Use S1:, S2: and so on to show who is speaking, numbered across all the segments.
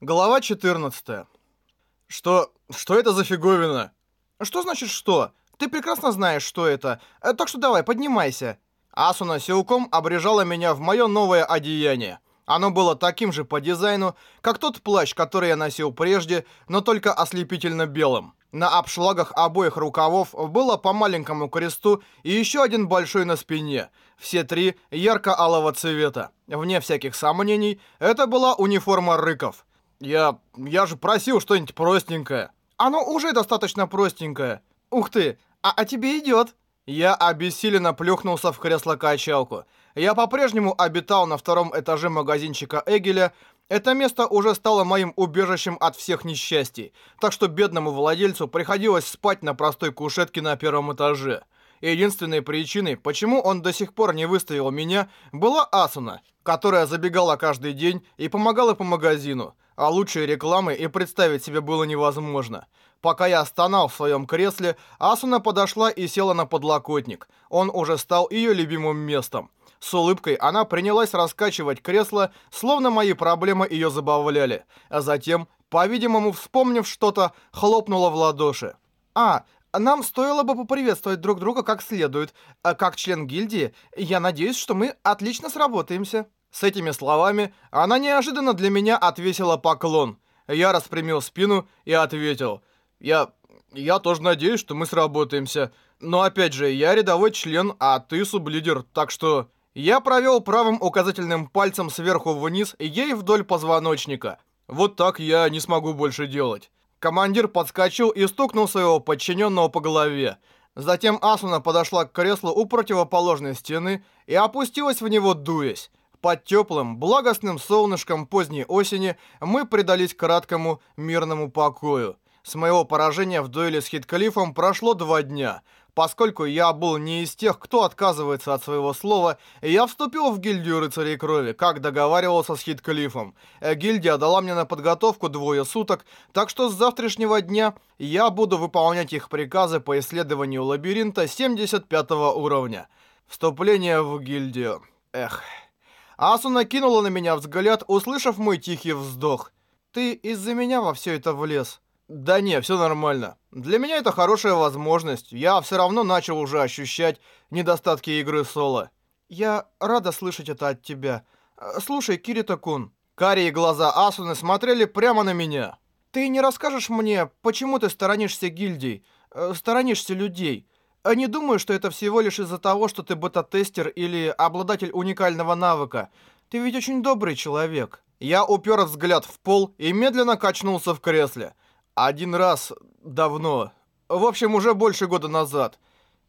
S1: Глава 14. Что... что это за фиговина? Что значит что? Ты прекрасно знаешь, что это. Э, Так что давай, поднимайся. Асуна силком обрежала меня в мое новое одеяние. Оно было таким же по дизайну, как тот плащ, который я носил прежде, но только ослепительно белым. На обшлагах обоих рукавов было по маленькому кресту и еще один большой на спине. Все три ярко-алого цвета. Вне всяких сомнений, это была униформа рыков. Я... я же просил что-нибудь простенькое. Оно уже достаточно простенькое. Ух ты, а, а тебе идет. Я обессиленно плюхнулся в кресло-качалку. Я по-прежнему обитал на втором этаже магазинчика Эгеля. Это место уже стало моим убежищем от всех несчастий, так что бедному владельцу приходилось спать на простой кушетке на первом этаже. Единственной причиной, почему он до сих пор не выставил меня, была Асуна, которая забегала каждый день и помогала по магазину, а лучшей рекламы и представить себе было невозможно. Пока я стонал в своем кресле, Асуна подошла и села на подлокотник. Он уже стал ее любимым местом. С улыбкой она принялась раскачивать кресло, словно мои проблемы ее забавляли. А затем, по-видимому, вспомнив что-то, хлопнула в ладоши. «А, нам стоило бы поприветствовать друг друга как следует. А как член гильдии, я надеюсь, что мы отлично сработаемся». С этими словами она неожиданно для меня отвесила поклон. Я распрямил спину и ответил. «Я... я тоже надеюсь, что мы сработаемся. Но опять же, я рядовой член, а ты сублидер, так что...» Я провел правым указательным пальцем сверху вниз ей вдоль позвоночника. Вот так я не смогу больше делать. Командир подскочил и стукнул своего подчиненного по голове. Затем Асуна подошла к креслу у противоположной стены и опустилась в него, дуясь. Под теплым, благостным солнышком поздней осени мы предались краткому, мирному покою. С моего поражения в дуэли с Хитклифом прошло два дня. Поскольку я был не из тех, кто отказывается от своего слова, я вступил в гильдию рыцарей крови, как договаривался с Хитклифом. Э, Гильдия дала мне на подготовку двое суток, так что с завтрашнего дня я буду выполнять их приказы по исследованию лабиринта 75 уровня. Вступление в гильдию. Эх... Асуна кинула на меня взгляд, услышав мой тихий вздох. «Ты из-за меня во все это влез?» «Да не, все нормально. Для меня это хорошая возможность. Я все равно начал уже ощущать недостатки игры соло». «Я рада слышать это от тебя. Слушай, Кирита-кун». Карие глаза Асуны смотрели прямо на меня. «Ты не расскажешь мне, почему ты сторонишься гильдий, э, сторонишься людей?» А не думаю, что это всего лишь из-за того, что ты бета-тестер или обладатель уникального навыка. Ты ведь очень добрый человек. Я упер взгляд в пол и медленно качнулся в кресле. Один раз давно. В общем, уже больше года назад.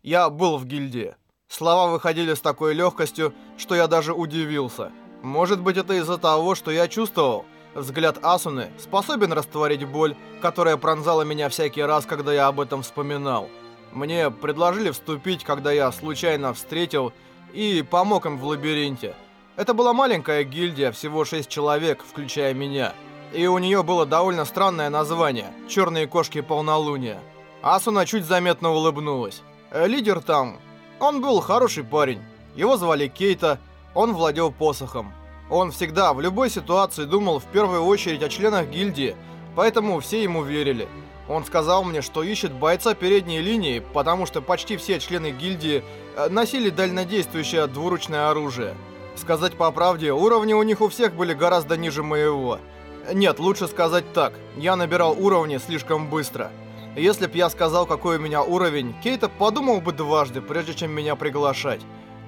S1: Я был в гильдии. Слова выходили с такой легкостью, что я даже удивился. Может быть, это из-за того, что я чувствовал. Взгляд Асуны способен растворить боль, которая пронзала меня всякий раз, когда я об этом вспоминал. Мне предложили вступить, когда я случайно встретил и помог им в лабиринте. Это была маленькая гильдия, всего 6 человек, включая меня. И у нее было довольно странное название – «Черные кошки полнолуния». Асуна чуть заметно улыбнулась. Э, Лидер там, он был хороший парень. Его звали Кейта, он владел посохом. Он всегда, в любой ситуации, думал в первую очередь о членах гильдии, поэтому все ему верили. Он сказал мне, что ищет бойца передней линии, потому что почти все члены гильдии э, носили дальнодействующее двуручное оружие. Сказать по правде, уровни у них у всех были гораздо ниже моего. Нет, лучше сказать так, я набирал уровни слишком быстро. Если б я сказал, какой у меня уровень, Кейта подумал бы дважды, прежде чем меня приглашать.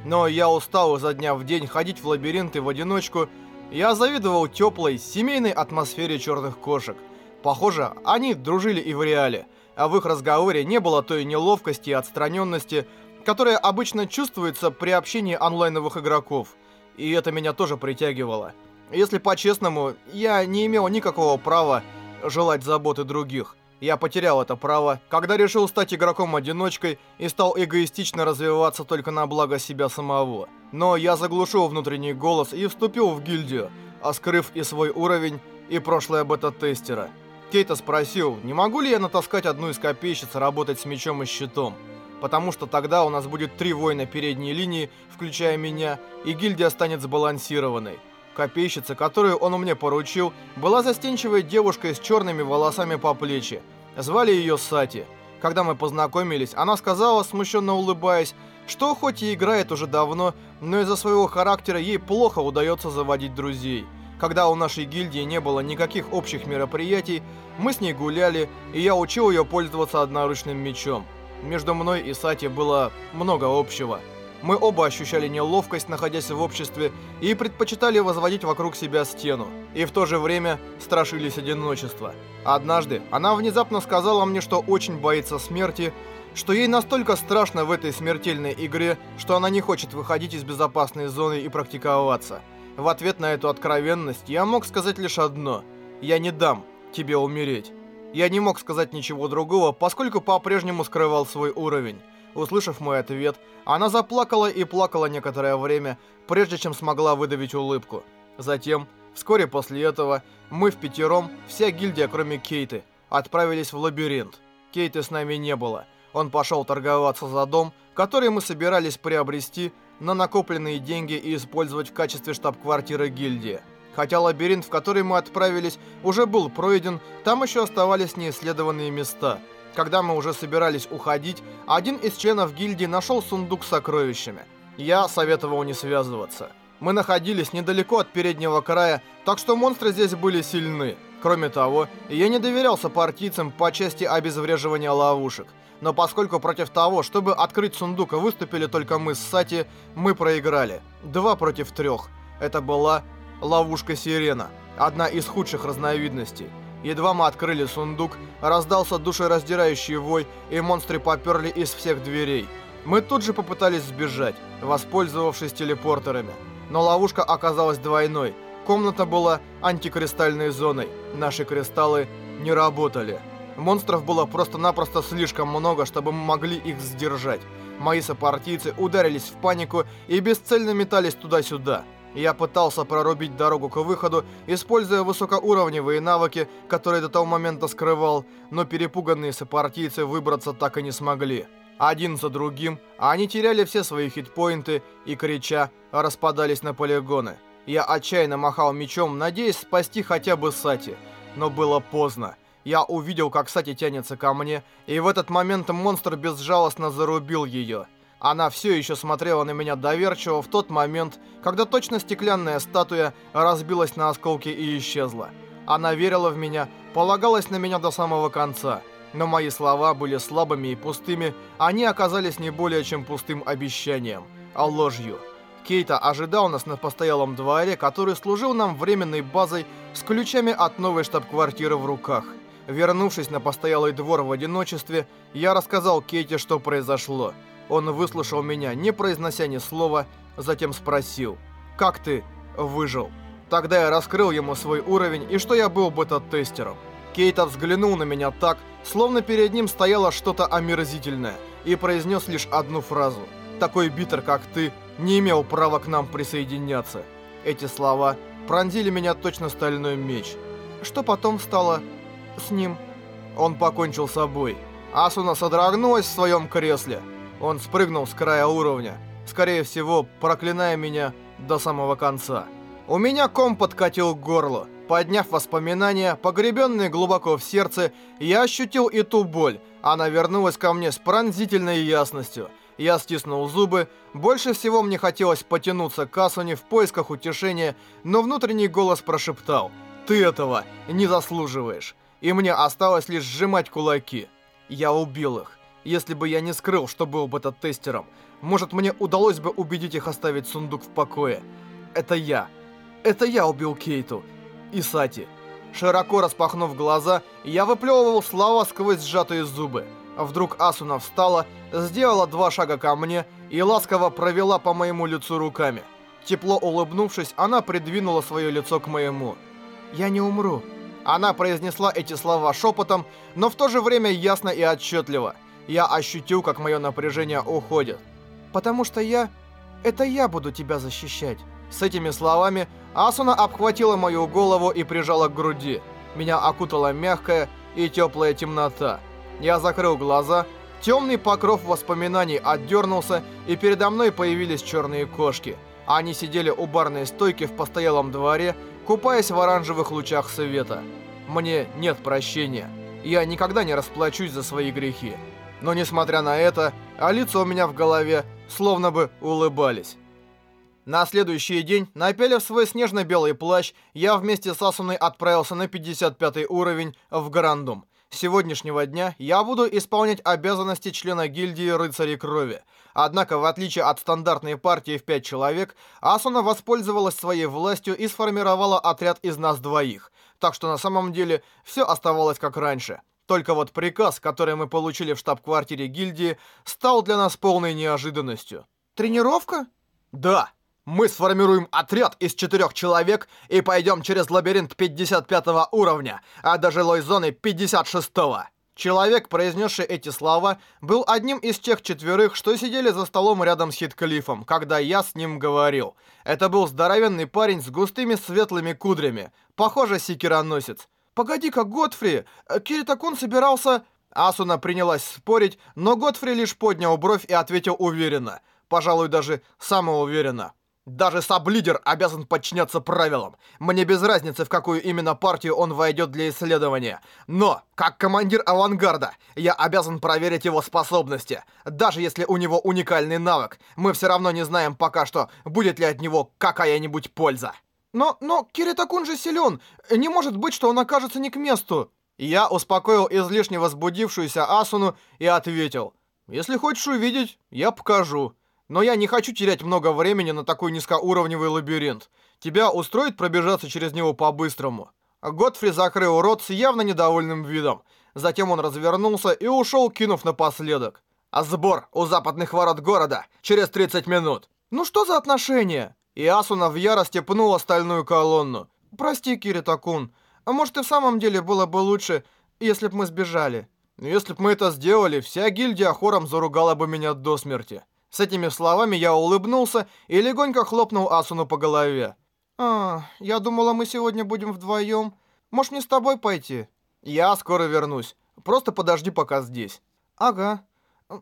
S1: Но я устал изо дня в день ходить в лабиринты в одиночку. Я завидовал теплой, семейной атмосфере черных кошек. Похоже, они дружили и в реале, а в их разговоре не было той неловкости и отстраненности, которая обычно чувствуется при общении онлайновых игроков. И это меня тоже притягивало. Если по-честному, я не имел никакого права желать заботы других. Я потерял это право, когда решил стать игроком-одиночкой и стал эгоистично развиваться только на благо себя самого. Но я заглушил внутренний голос и вступил в гильдию, оскрыв и свой уровень, и прошлое бета-тестера. Кейта спросил, не могу ли я натаскать одну из копейщиц работать с мечом и щитом. Потому что тогда у нас будет три воина передней линии, включая меня, и гильдия станет сбалансированной. Копейщица, которую он мне поручил, была застенчивой девушкой с черными волосами по плечи. Звали ее Сати. Когда мы познакомились, она сказала, смущенно улыбаясь, что хоть и играет уже давно, но из-за своего характера ей плохо удается заводить друзей. Когда у нашей гильдии не было никаких общих мероприятий, мы с ней гуляли, и я учил ее пользоваться одноручным мечом. Между мной и Сати было много общего. Мы оба ощущали неловкость, находясь в обществе, и предпочитали возводить вокруг себя стену. И в то же время страшились одиночества. Однажды она внезапно сказала мне, что очень боится смерти, что ей настолько страшно в этой смертельной игре, что она не хочет выходить из безопасной зоны и практиковаться. В ответ на эту откровенность я мог сказать лишь одно. Я не дам тебе умереть. Я не мог сказать ничего другого, поскольку по-прежнему скрывал свой уровень. Услышав мой ответ, она заплакала и плакала некоторое время, прежде чем смогла выдавить улыбку. Затем, вскоре после этого, мы в пятером, вся гильдия, кроме Кейты, отправились в лабиринт. Кейты с нами не было. Он пошел торговаться за дом, который мы собирались приобрести на накопленные деньги и использовать в качестве штаб-квартиры гильдии. Хотя лабиринт, в который мы отправились, уже был пройден, там еще оставались неисследованные места. Когда мы уже собирались уходить, один из членов гильдии нашел сундук с сокровищами. Я советовал не связываться. Мы находились недалеко от переднего края, так что монстры здесь были сильны. Кроме того, я не доверялся партийцам по части обезвреживания ловушек. Но поскольку против того, чтобы открыть сундук, выступили только мы с Сати, мы проиграли. Два против трех. Это была ловушка Сирена. Одна из худших разновидностей. Едва мы открыли сундук, раздался душераздирающий вой, и монстры поперли из всех дверей. Мы тут же попытались сбежать, воспользовавшись телепортерами. Но ловушка оказалась двойной. Комната была антикристальной зоной. Наши кристаллы не работали. Монстров было просто-напросто слишком много, чтобы мы могли их сдержать. Мои сопартийцы ударились в панику и бесцельно метались туда-сюда. Я пытался прорубить дорогу к выходу, используя высокоуровневые навыки, которые до того момента скрывал, но перепуганные сопартийцы выбраться так и не смогли. Один за другим, они теряли все свои хитпоинты и, крича, распадались на полигоны. Я отчаянно махал мечом, надеясь спасти хотя бы Сати, но было поздно. Я увидел, как Сати тянется ко мне, и в этот момент монстр безжалостно зарубил ее. Она все еще смотрела на меня доверчиво в тот момент, когда точно стеклянная статуя разбилась на осколки и исчезла. Она верила в меня, полагалась на меня до самого конца. Но мои слова были слабыми и пустыми, они оказались не более чем пустым обещанием, а ложью. Кейта ожидал нас на постоялом дворе, который служил нам временной базой с ключами от новой штаб-квартиры в руках. Вернувшись на постоялый двор в одиночестве, я рассказал Кейте, что произошло. Он выслушал меня, не произнося ни слова, затем спросил, «Как ты выжил?» Тогда я раскрыл ему свой уровень и что я был бета-тестером. Кейта взглянул на меня так, словно перед ним стояло что-то омерзительное, и произнес лишь одну фразу. «Такой битер, как ты, не имел права к нам присоединяться». Эти слова пронзили меня точно стальной меч. Что потом стало с ним? Он покончил с собой. Асуна содрогнулась в своем кресле. Он спрыгнул с края уровня, скорее всего, проклиная меня до самого конца. У меня ком подкатил к горлу. Подняв воспоминания, погребенные глубоко в сердце, я ощутил и ту боль. Она вернулась ко мне с пронзительной ясностью. Я стиснул зубы. Больше всего мне хотелось потянуться к Асуне в поисках утешения, но внутренний голос прошептал «Ты этого не заслуживаешь». И мне осталось лишь сжимать кулаки. Я убил их. Если бы я не скрыл, что был бета-тестером, может, мне удалось бы убедить их оставить сундук в покое. Это я. Это я убил Кейту. И Сати. Широко распахнув глаза, я выплевывал слова сквозь сжатые зубы. Вдруг Асуна встала, сделала два шага ко мне и ласково провела по моему лицу руками. Тепло улыбнувшись, она придвинула свое лицо к моему. «Я не умру». Она произнесла эти слова шепотом, но в то же время ясно и отчетливо – я ощутил, как мое напряжение уходит. «Потому что я... Это я буду тебя защищать». С этими словами Асуна обхватила мою голову и прижала к груди. Меня окутала мягкая и теплая темнота. Я закрыл глаза, темный покров воспоминаний отдернулся, и передо мной появились черные кошки. Они сидели у барной стойки в постоялом дворе, купаясь в оранжевых лучах света. Мне нет прощения. Я никогда не расплачусь за свои грехи. Но несмотря на это, а лица у меня в голове словно бы улыбались. На следующий день, напялив свой снежно-белый плащ, я вместе с Асуной отправился на 55 уровень в Грандум. С сегодняшнего дня я буду исполнять обязанности члена гильдии рыцарей крови. Однако, в отличие от стандартной партии в 5 человек, Асуна воспользовалась своей властью и сформировала отряд из нас двоих. Так что на самом деле все оставалось как раньше. Только вот приказ, который мы получили в штаб-квартире гильдии, стал для нас полной неожиданностью.
S2: Тренировка?
S1: Да. Мы сформируем отряд из четырех человек и пойдем через лабиринт 55 уровня, а до жилой зоны 56 -го. Человек, произнесший эти слова, был одним из тех четверых, что сидели за столом рядом с Хитклифом, когда я с ним говорил. Это был здоровенный парень с густыми светлыми кудрями, похоже, секироносец.
S2: «Погоди-ка, Готфри, э, Киритакун собирался...»
S1: Асуна принялась спорить, но Готфри лишь поднял бровь и ответил уверенно. Пожалуй, даже самоуверенно. Даже саблидер обязан подчиняться правилам. Мне без разницы, в какую именно партию он войдет для исследования. Но, как командир авангарда, я обязан проверить его способности. Даже если у него уникальный навык, мы все равно не знаем пока что, будет ли от него какая-нибудь польза.
S2: Но, но, Киритакун же силен. Не может быть, что он окажется не к месту.
S1: Я успокоил излишне возбудившуюся Асуну и ответил. Если хочешь увидеть, я покажу. Но я не хочу терять много времени на такой низкоуровневый лабиринт. Тебя устроит пробежаться через него по-быстрому?» Готфри закрыл рот с явно недовольным видом. Затем он развернулся и ушел, кинув напоследок. «А сбор у западных ворот города через 30 минут!»
S2: «Ну что за отношения?»
S1: И Асуна в ярости пнула стальную колонну.
S2: «Прости, Кирита-кун, а может и в самом деле было бы лучше, если б мы сбежали?»
S1: «Если б мы это сделали, вся гильдия хором заругала бы меня до смерти». С этими словами я улыбнулся и легонько хлопнул Асуну по голове.
S2: «А, я думала, мы сегодня будем вдвоем. Может, мне с тобой пойти?»
S1: «Я скоро вернусь. Просто подожди пока здесь».
S2: «Ага.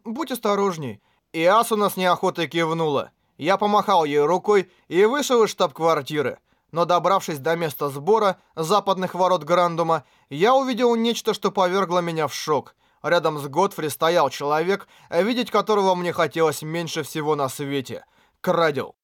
S2: Будь осторожней».
S1: И Асуна с неохотой кивнула. Я помахал ей рукой и вышел из штаб-квартиры. Но добравшись до места сбора западных ворот Грандума, я увидел нечто, что повергло меня в шок. Рядом с Готфри стоял человек, видеть которого мне хотелось меньше всего на свете. Крадел.